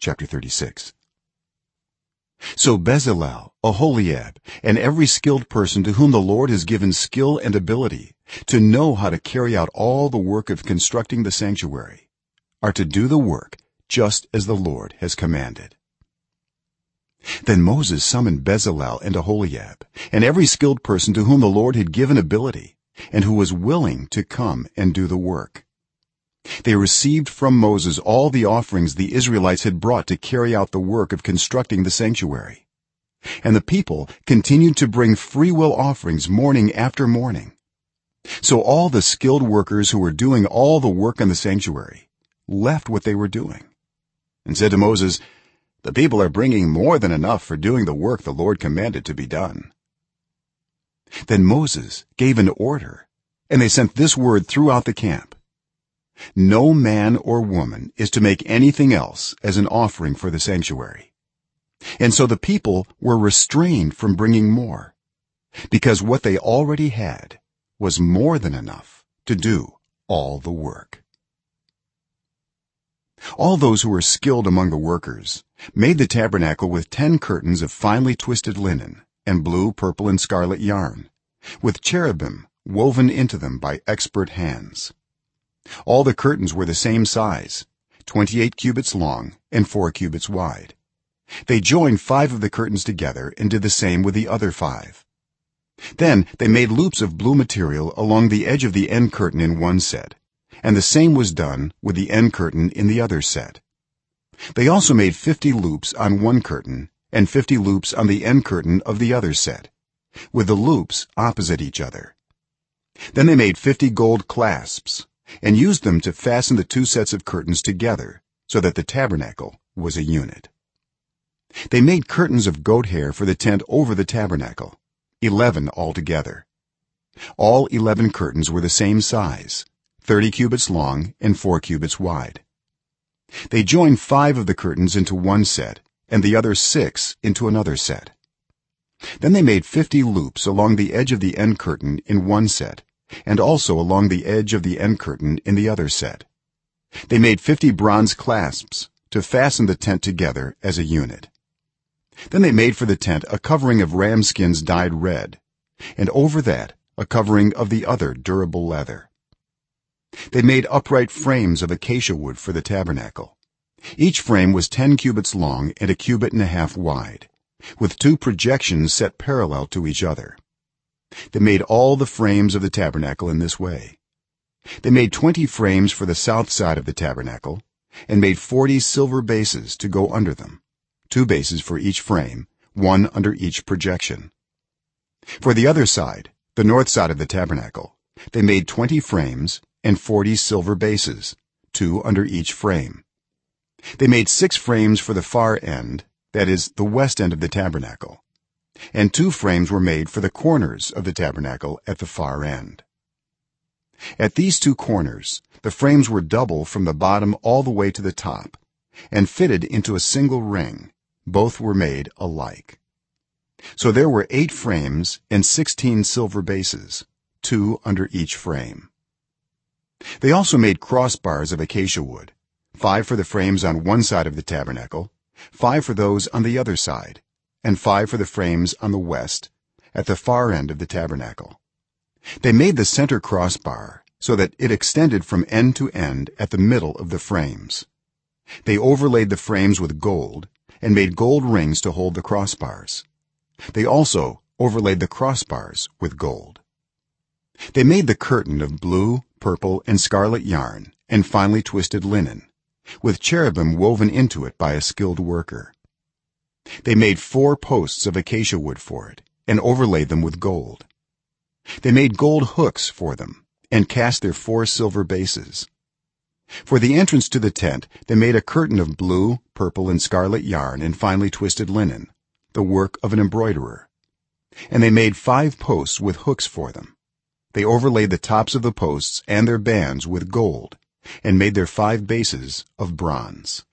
chapter 36 so bezalel oholiab and every skilled person to whom the lord has given skill and ability to know how to carry out all the work of constructing the sanctuary are to do the work just as the lord has commanded. Then moses summoned bezalel and oholiab and every skilled person to whom the lord had given ability and who was willing to come and do the work they received from moses all the offerings the israelites had brought to carry out the work of constructing the sanctuary. And the people continued to bring freewill offerings morning after morning. So all the skilled workers who were doing all the work in the sanctuary left what they were doing and said to moses the people are bringing more than enough for doing the work the lord commanded to be done. Then moses gave an order and they sent this word throughout the camp no man or woman is to make anything else as an offering for the sanctuary. And so the people were restrained from bringing more because what they already had was more than enough to do all the work. All those who were skilled among the workers made the tabernacle with 10 curtains of finely twisted linen and blue purple and scarlet yarn with cherubim woven into them by expert hands all the curtains were the same size 28 cubits long and 4 cubits wide. They joined 5 of the curtains together and did the same with the other 5 then they made loops of blue material along the edge of the end curtain in one set and the same was done with the end curtain in the other set. They also made 50 loops on one curtain and 50 loops on the end curtain of the other set with the loops opposite each other. Then they made 50 gold clasps and used them to fasten the two sets of curtains together so that the tabernacle was a unit. They made curtains of goat hair for the tent over the tabernacle 11 altogether. All 11 curtains were the same size 30 cubits long and 4 cubits wide. They joined 5 of the curtains into one set and the other 6 into another set. Then they made 50 loops along the edge of the end curtain in one set and also along the edge of the end curtain in the other set. They made 50 bronze clasps to fasten the tent together as a unit. Then they made for the tent a covering of ram skins dyed red and over that a covering of the other durable leather. They made upright frames of acacia wood for the tabernacle. Each frame was 10 cubits long and a cubit and a half wide with two projections set parallel to each other they made all the frames of the tabernacle in this way. They made 20 frames for the south side of the tabernacle and made 40 silver bases to go under them two bases for each frame one under each projection. For the other side the north side of the tabernacle they made 20 frames and 40 silver bases two under each frame. They made 6 frames for the far end that is the west end of the tabernacle and two frames were made for the corners of the tabernacle at the far end. At these two corners the frames were double from the bottom all the way to the top and fitted into a single ring. Both were made alike. So there were 8 frames and 16 silver bases two under each frame. They also made crossbars of acacia wood 5 for the frames on one side of the tabernacle 5 for those on the other side and 5 for the frames on the west at the far end of the tabernacle. They made the center crossbar so that it extended from end to end at the middle of the frames. They overlaid the frames with gold and made gold rings to hold the crossbars. They also overlaid the crossbars with gold. They made the curtain of blue purple and scarlet yarn and finely twisted linen with cherubim woven into it by a skilled worker they made four posts of acacia wood for it and overlaid them with gold. They made gold hooks for them and cast their four silver bases. For the entrance to the tent they made a curtain of blue purple and scarlet yarn and finely twisted linen the work of an embroiderer. And they made 5 posts with hooks for them. They overlaid the tops of the posts and their bands with gold and made their 5 bases of bronze